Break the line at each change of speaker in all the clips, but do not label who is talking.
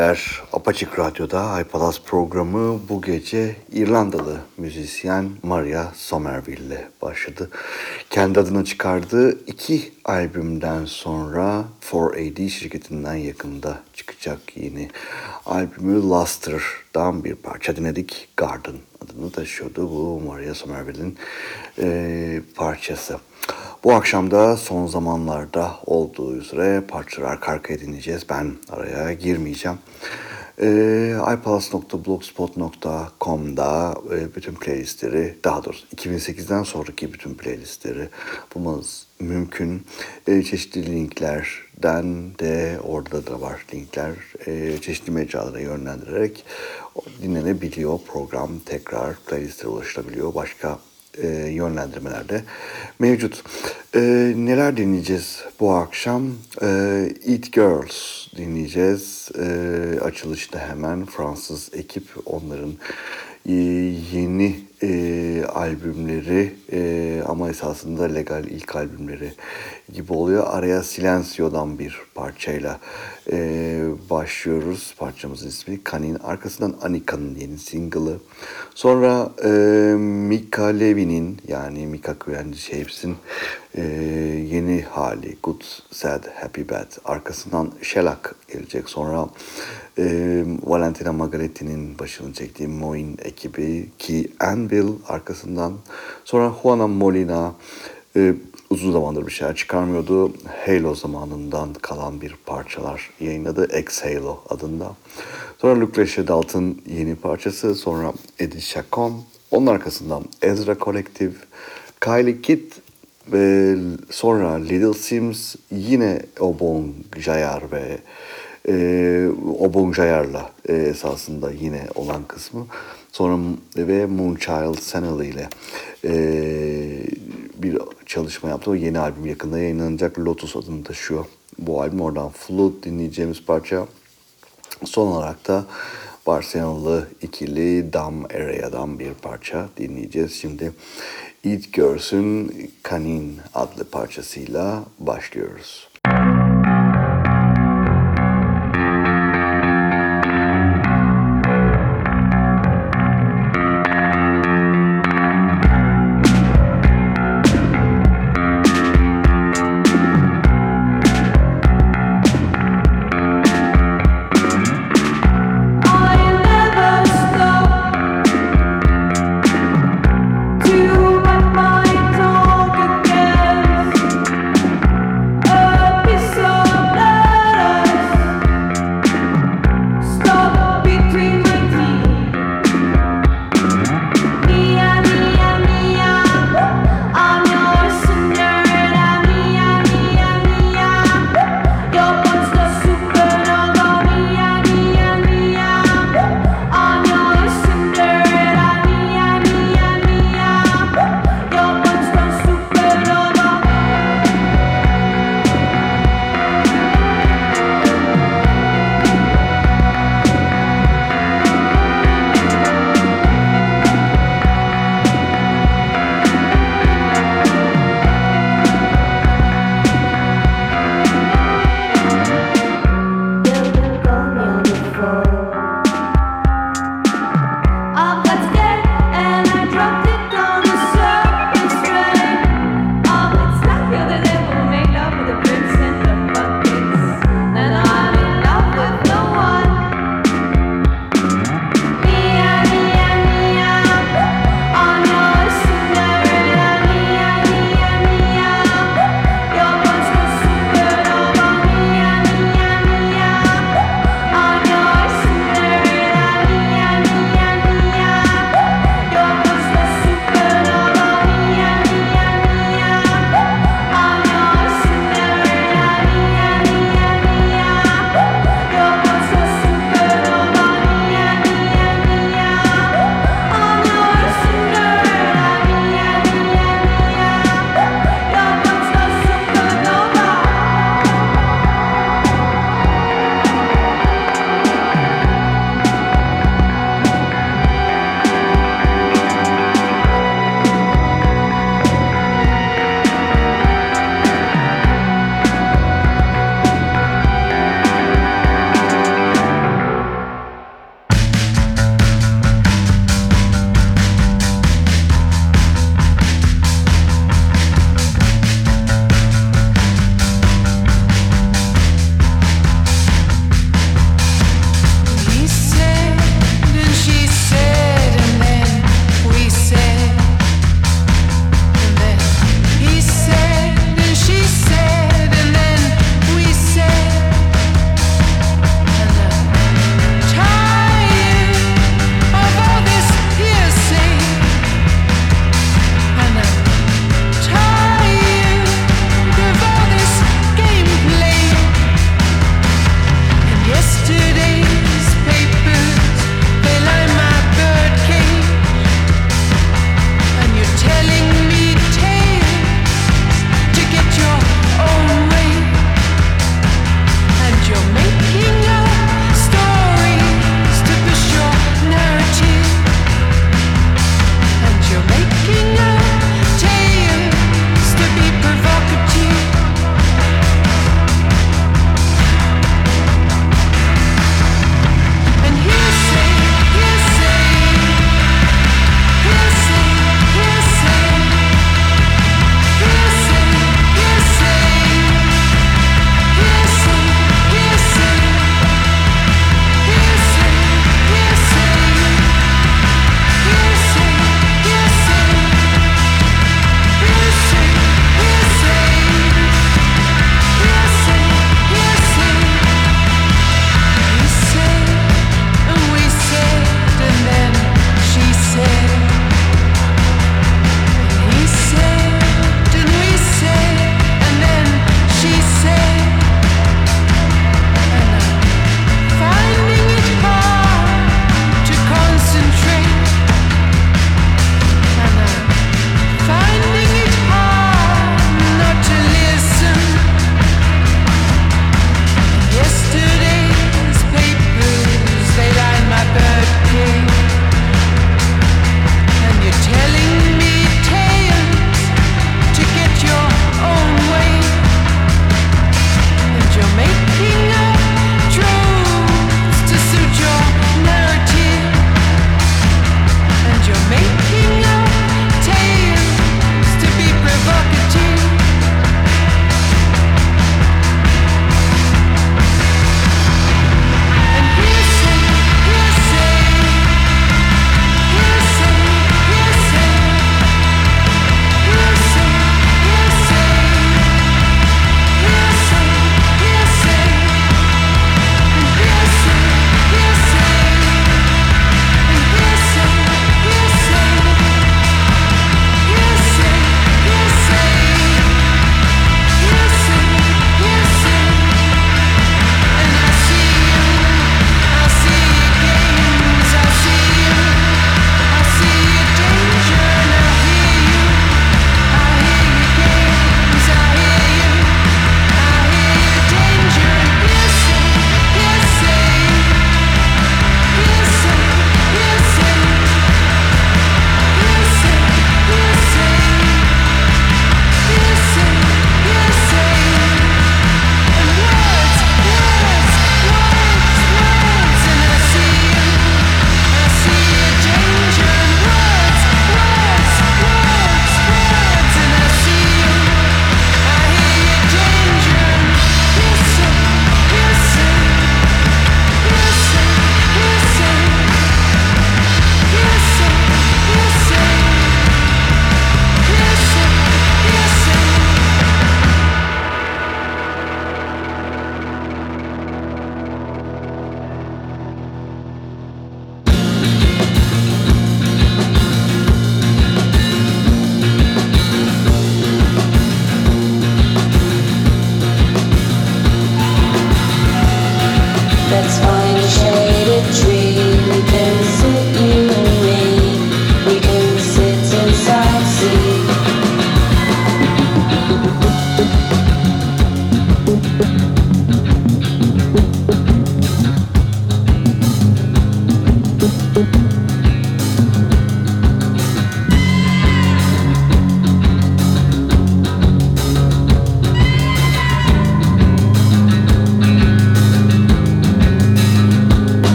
geceler. Apaçık Radyo'da iPalas programı bu gece İrlandalı müzisyen Maria Somerville ile başladı. Kendi adını çıkardığı iki albümden sonra 4AD şirketinden yakında çıkacak yeni albümü Luster'dan bir parça dinledik. Garden adını taşıyordu bu Maria Somerville'in e, parçası. Bu akşam da son zamanlarda olduğu üzere parçalar arka arkaya dinleyeceğiz. Ben araya girmeyeceğim. E, iPalas.blogspot.com'da e, bütün playlistleri, daha doğrusu 2008'den sonraki bütün playlistleri bulmanız mümkün. E, çeşitli linklerden de orada da var linkler. E, çeşitli mecralara yönlendirerek dinlenebiliyor program. Tekrar playlistlere ulaşılabiliyor. Başka e, yönlendirmelerde mevcut. E, neler dinleyeceğiz bu akşam? E, Eat Girls dinleyeceğiz. E, açılışta hemen Fransız ekip onların e, yeni e, albümleri e, ama esasında legal ilk albümleri gibi oluyor. Araya Silencio'dan bir parçayla e, başlıyoruz. Parçamızın ismi Kanin. Arkasından Anika'nın yeni single'ı. Sonra e, Mika Levi'nin yani Mika Kuyenci Shapes'in e, yeni hali Good, Sad, Happy, Bad. Arkasından Shellac gelecek. Sonra e, Valentina Magaletti'nin başını çektiği Moin ekibi ki Anvil arkasından sonra Juana Molina e, uzun zamandır bir şeyler çıkarmıyordu. Halo zamanından kalan bir parçalar yayınladı. Exhalo adında. Sonra Lucretia Dalton yeni parçası. Sonra Eddie Chacon. Onun arkasından Ezra Collective, Kylie Kidd ve sonra Little Sims yine Obon Jayar ve e, Obon Jayar'la e, esasında yine olan kısmı. Sonra ve Moonchild Senel ile e, bir çalışma yaptı. O yeni albüm yakında yayınlanacak. Lotus adını taşıyor. Bu albüm oradan Flood dinleyeceğimiz parça. Son olarak da Barcelonalı ikili Dam Area'dan bir parça dinleyeceğiz. Şimdi Eat Girls'ün Kanin adlı parçasıyla başlıyoruz.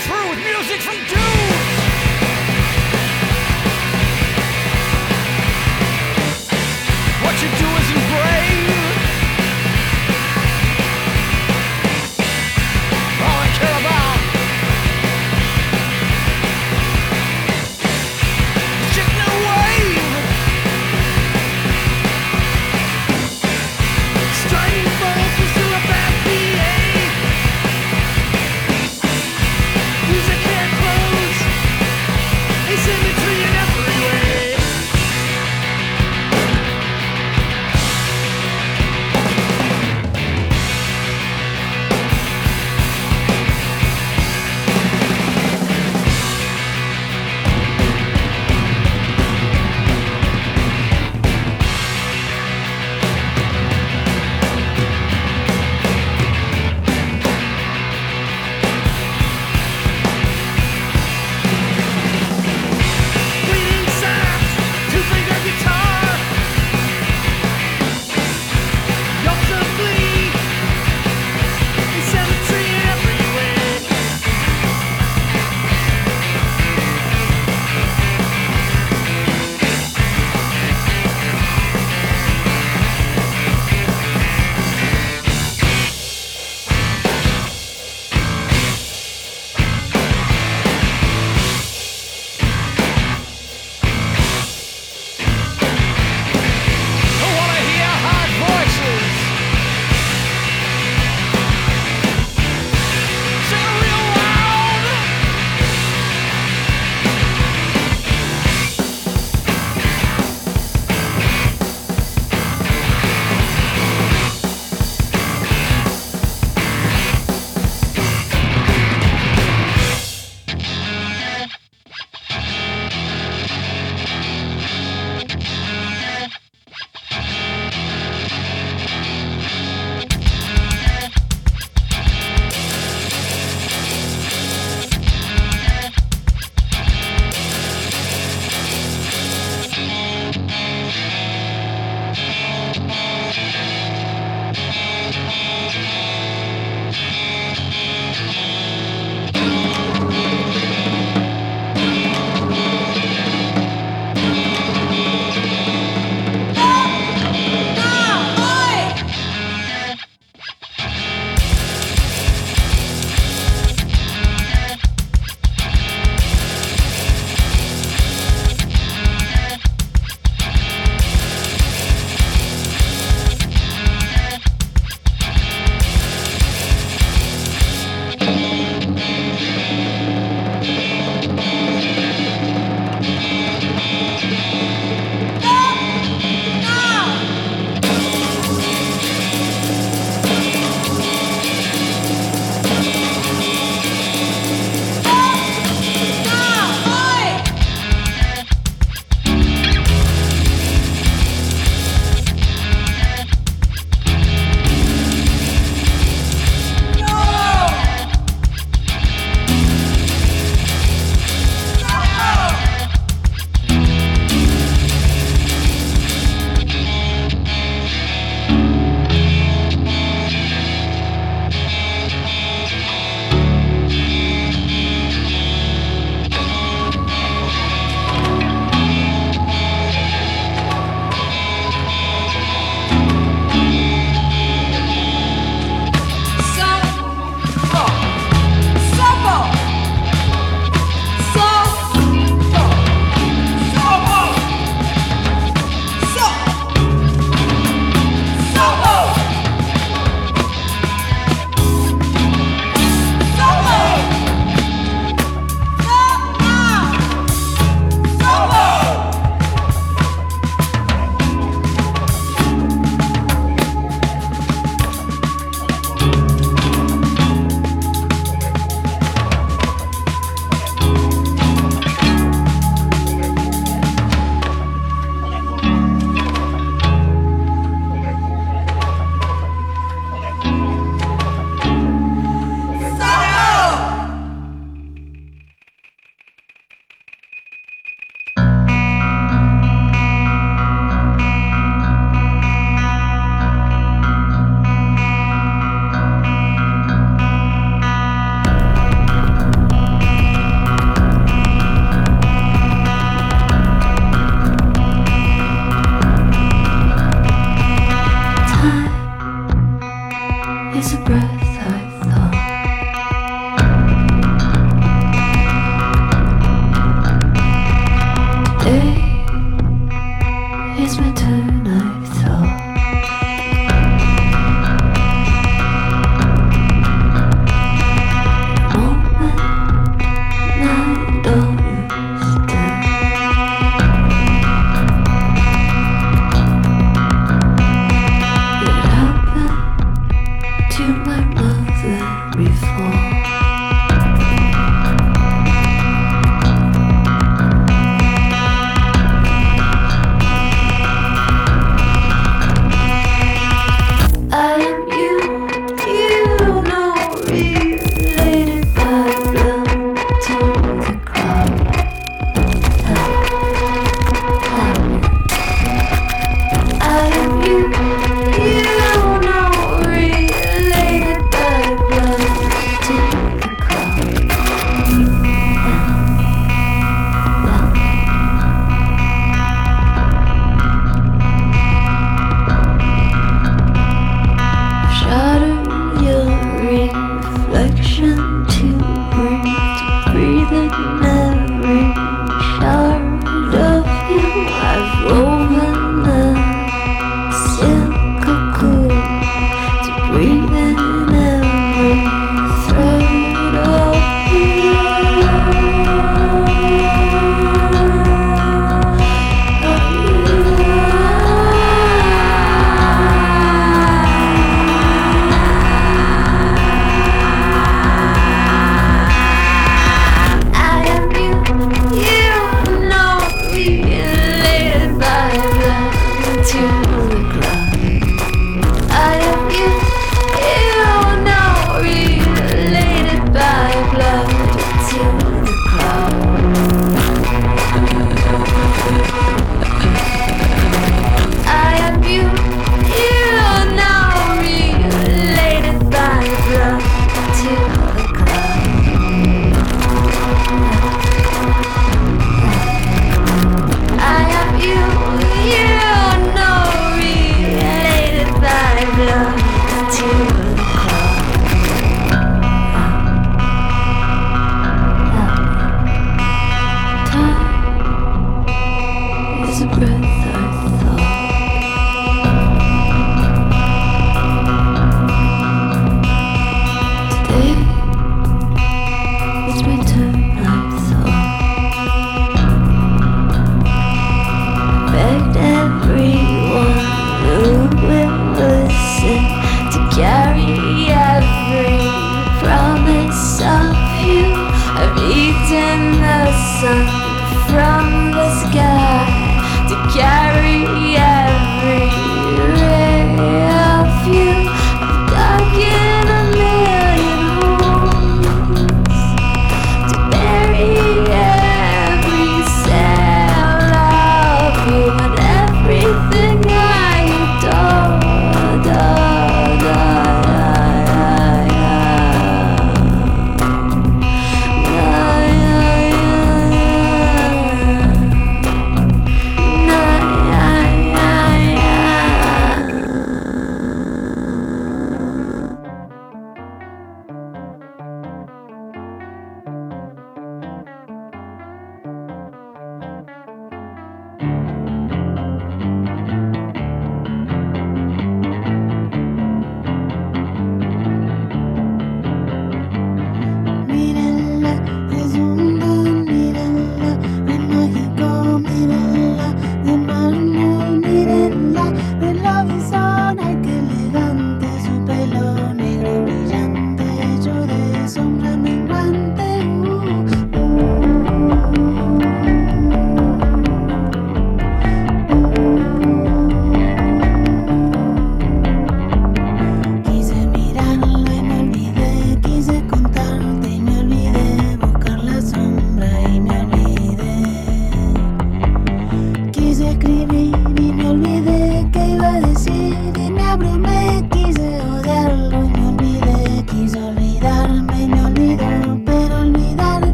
Through with music from dudes. What you do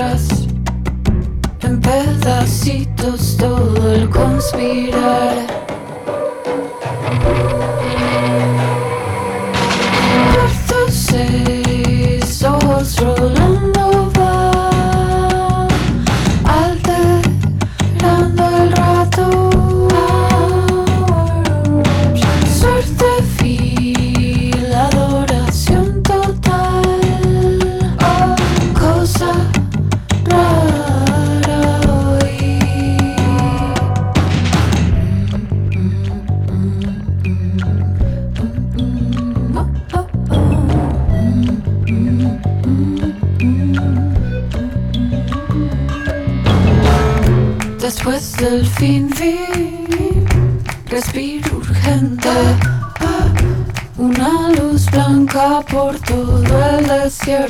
atrás. En
pedacitos todo el conspirar. Cuarto seis, ojos rolando.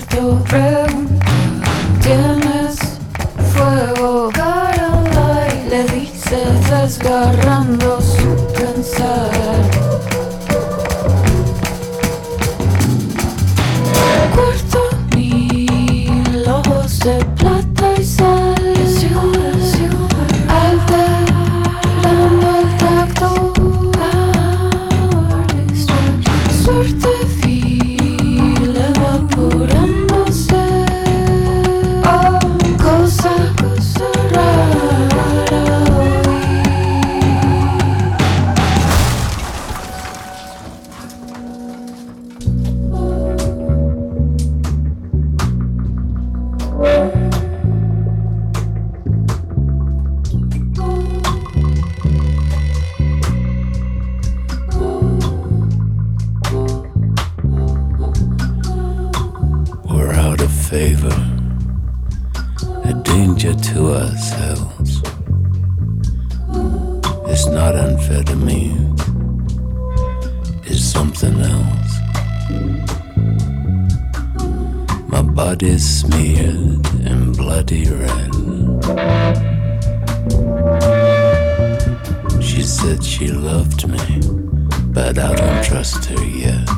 through favor, a danger to ourselves. It's not unfair to me. it's something else. My body's smeared and bloody red. She said she loved me, but I don't trust her yet.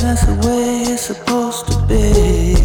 that's the way it's supposed to be.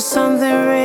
there's something real.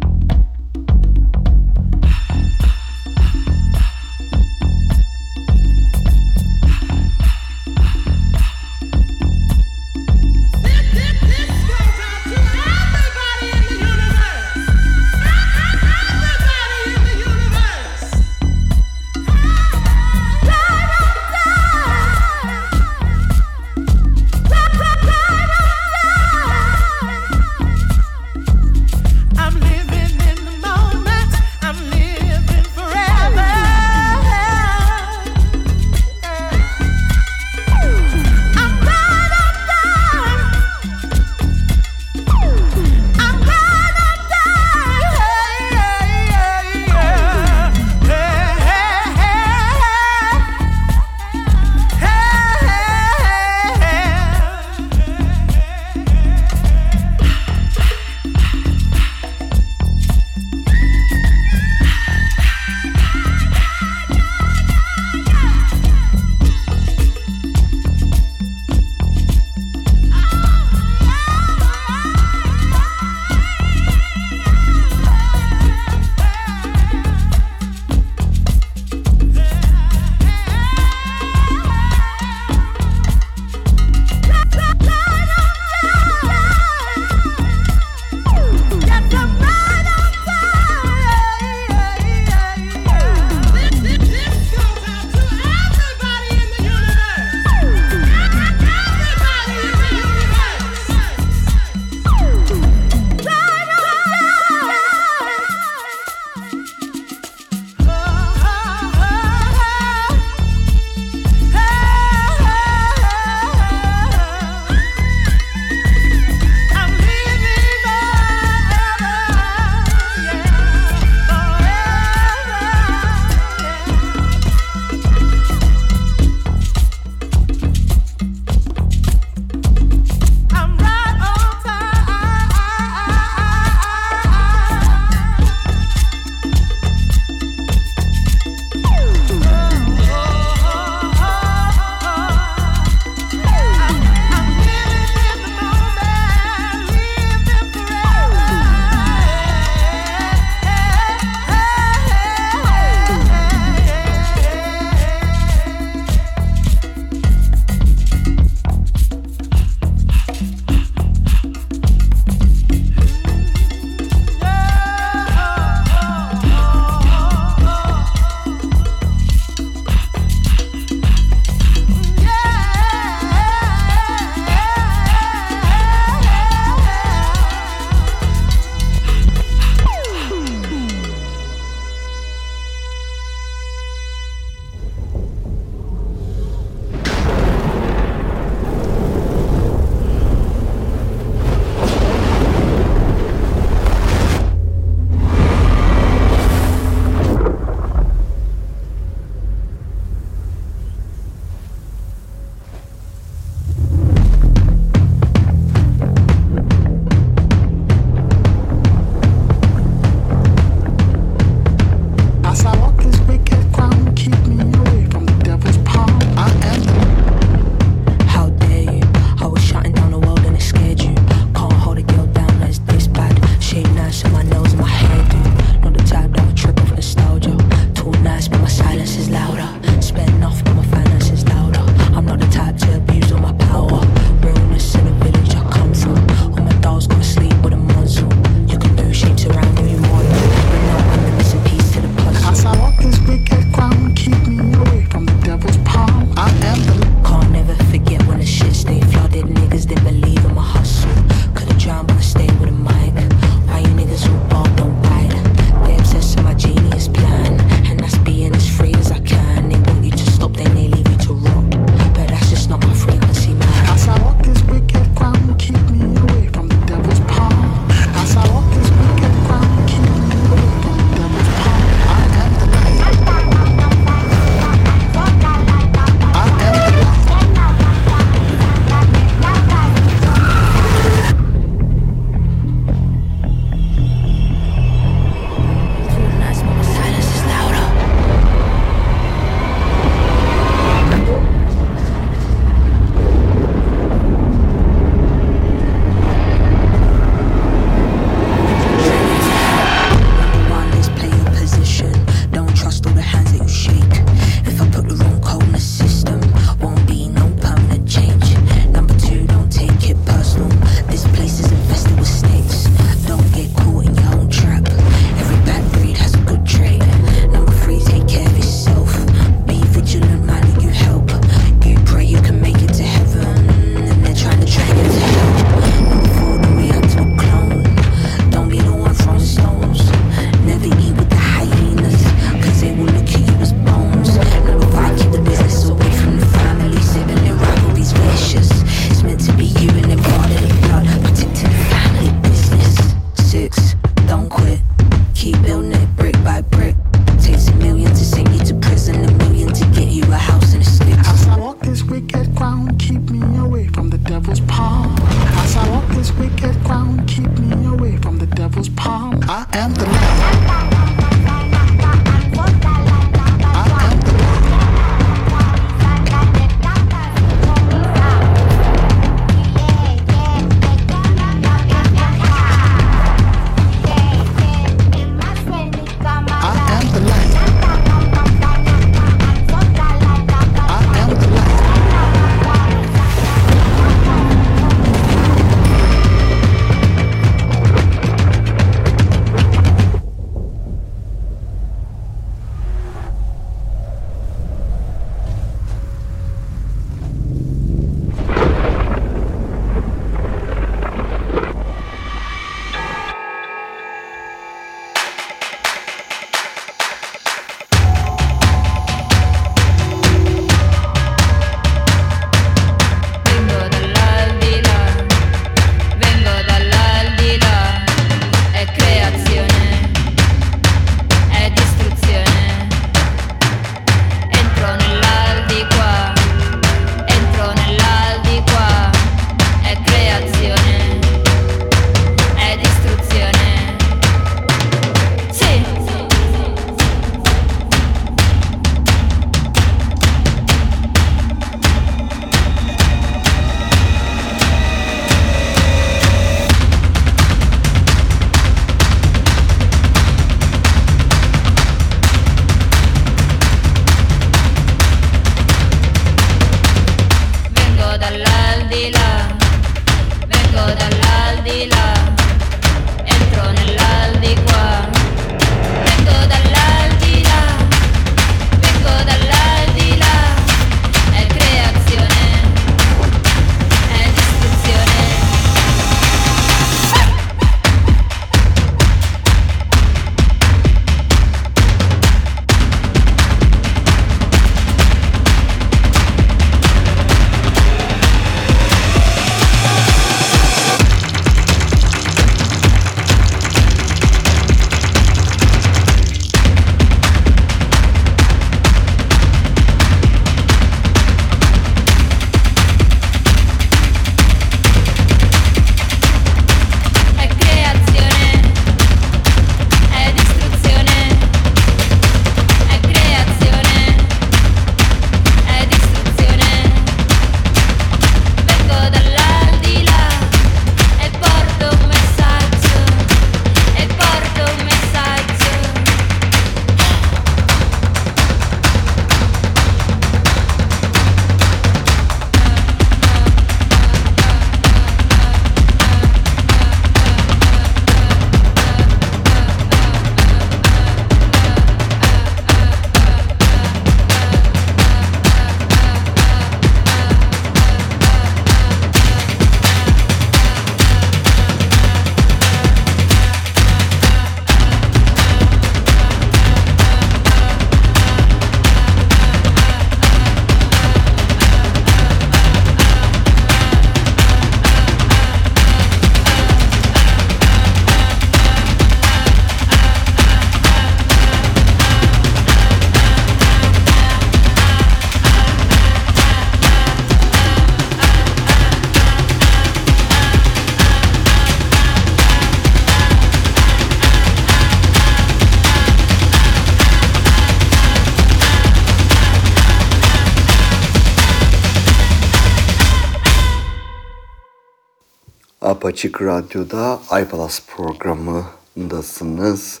Apaçık Radyo'da iPalas programındasınız.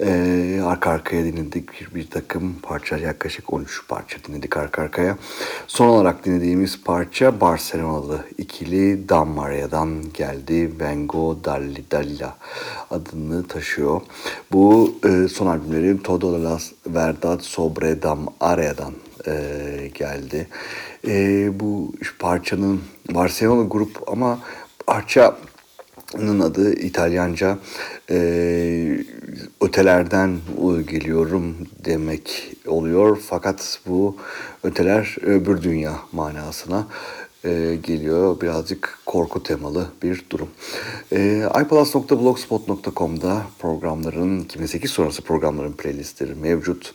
Ee, arka arkaya dinledik bir, bir takım parça yaklaşık 13 parça dinledik arka arkaya. Son olarak dinlediğimiz parça Barcelonalı ikili Dan Maria'dan geldi. Vengo Dalli Dalla adını taşıyor. Bu e, son albümleri Todo la Verdad Sobre Dam Area'dan e, geldi. E, bu parçanın Barcelona grup ama parçanın adı İtalyanca e, ötelerden geliyorum demek oluyor. Fakat bu öteler öbür dünya manasına e, geliyor. Birazcık korku temalı bir durum. E, iPalas.blogspot.com'da programların 2008 sonrası programların playlistleri mevcut.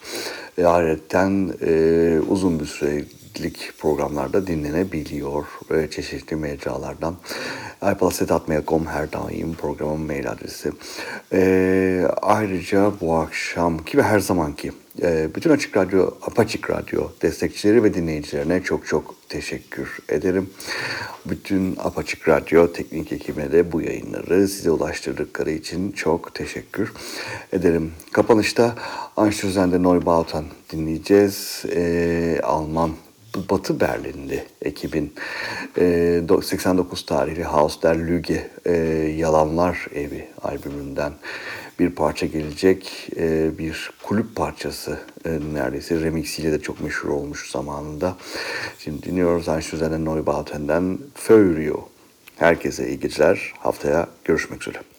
E, ayrıca e, uzun bir süre çeşitlilik programlarda dinlenebiliyor. E, çeşitli mecralardan. iPalas.mail.com her daim programın mail adresi. E, ayrıca bu akşamki ve her zamanki e, bütün Açık Radyo, Apaçık Radyo destekçileri ve dinleyicilerine çok çok teşekkür ederim. Bütün Apaçık Radyo teknik ekibine de bu yayınları size ulaştırdıkları için çok teşekkür ederim. Kapanışta Einstürzen'de Neubauten dinleyeceğiz. Ee, Alman Batı Berlinli ekibin e, 89 tarihli Haus der Lüge e, Yalanlar Evi albümünden bir parça gelecek. E, bir kulüp parçası e, neredeyse remixiyle de çok meşhur olmuş zamanında. Şimdi dinliyoruz Einstürzen'den Neubauten'den Feurio. Herkese iyi geceler. Haftaya görüşmek üzere.